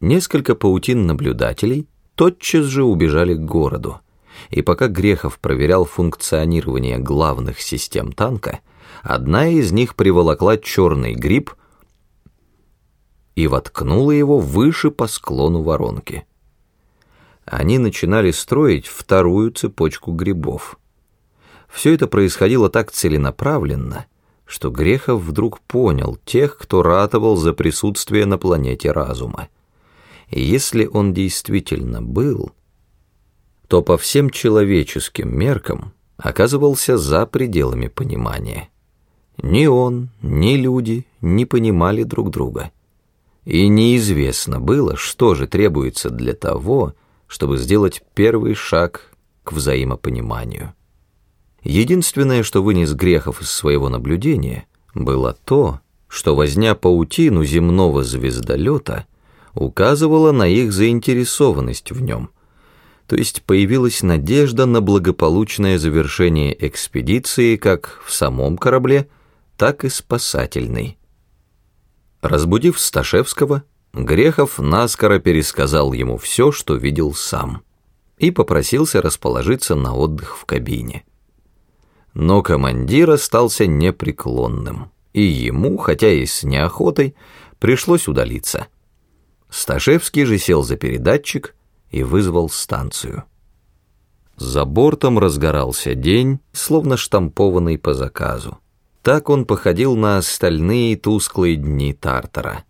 Несколько паутин наблюдателей тотчас же убежали к городу, и пока Грехов проверял функционирование главных систем танка, одна из них приволокла черный гриб и воткнула его выше по склону воронки. Они начинали строить вторую цепочку грибов. Все это происходило так целенаправленно, что Грехов вдруг понял тех, кто ратовал за присутствие на планете разума. Если он действительно был, то по всем человеческим меркам оказывался за пределами понимания. Ни он, ни люди не понимали друг друга. И неизвестно было, что же требуется для того, чтобы сделать первый шаг к взаимопониманию. Единственное, что вынес Грехов из своего наблюдения, было то, что возня паутину земного звездолета указывала на их заинтересованность в нем, то есть появилась надежда на благополучное завершение экспедиции как в самом корабле, так и спасательной. Разбудив Сташевского, Грехов наскоро пересказал ему все, что видел сам, и попросился расположиться на отдых в кабине. Но командир остался непреклонным, и ему, хотя и с неохотой, пришлось удалиться. Сташевский же сел за передатчик и вызвал станцию. За бортом разгорался день, словно штампованный по заказу. Так он походил на остальные тусклые дни Тартара.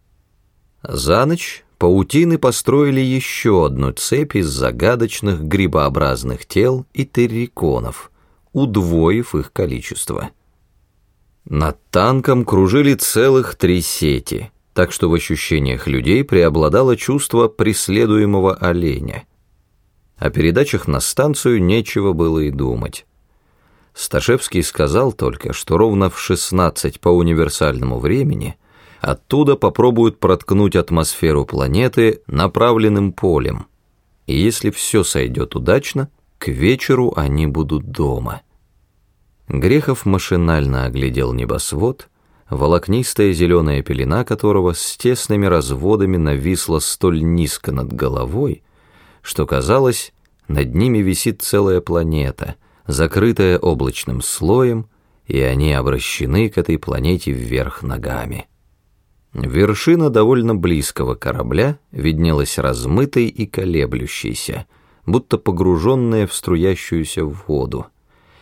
За ночь паутины построили еще одну цепь из загадочных грибообразных тел и терриконов, удвоив их количество. Над танком кружили целых три сети, так что в ощущениях людей преобладало чувство преследуемого оленя. О передачах на станцию нечего было и думать. Сташевский сказал только, что ровно в 16 по универсальному времени оттуда попробуют проткнуть атмосферу планеты направленным полем. И если все сойдет удачно, к вечеру они будут дома. Грехов машинально оглядел небосвод, волокнистая зеленая пелена которого с тесными разводами нависла столь низко над головой, что казалось, над ними висит целая планета — закрытая облачным слоем, и они обращены к этой планете вверх ногами. Вершина довольно близкого корабля виднелась размытой и колеблющейся, будто погруженная в струящуюся воду.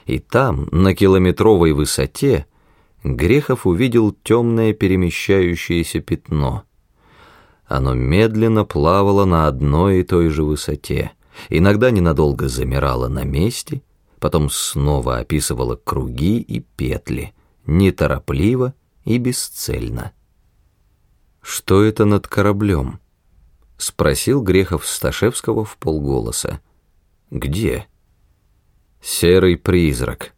И там, на километровой высоте, Грехов увидел темное перемещающееся пятно. Оно медленно плавало на одной и той же высоте, иногда ненадолго замирало на месте потом снова описывала круги и петли, неторопливо и бесцельно. «Что это над кораблем?» — спросил Грехов Сташевского в полголоса. «Где?» «Серый призрак», —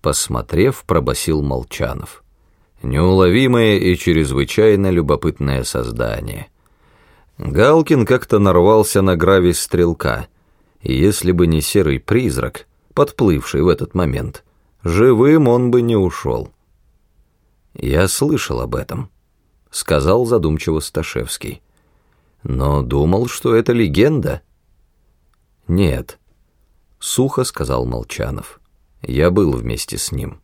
посмотрев, пробасил Молчанов. «Неуловимое и чрезвычайно любопытное создание». Галкин как-то нарвался на гравий стрелка, и если бы не серый призрак, подплывший в этот момент. Живым он бы не ушел. «Я слышал об этом», — сказал задумчиво Сташевский. «Но думал, что это легенда». «Нет», — сухо сказал Молчанов. «Я был вместе с ним».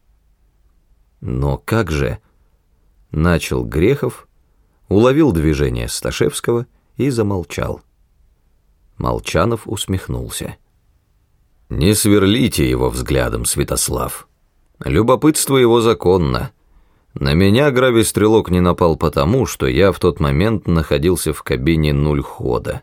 «Но как же...» — начал Грехов, уловил движение Сташевского и замолчал. Молчанов усмехнулся. Не сверлите его взглядом, Святослав. Любопытство его законно. На меня гравий-стрелок не напал потому, что я в тот момент находился в кабине нуль хода.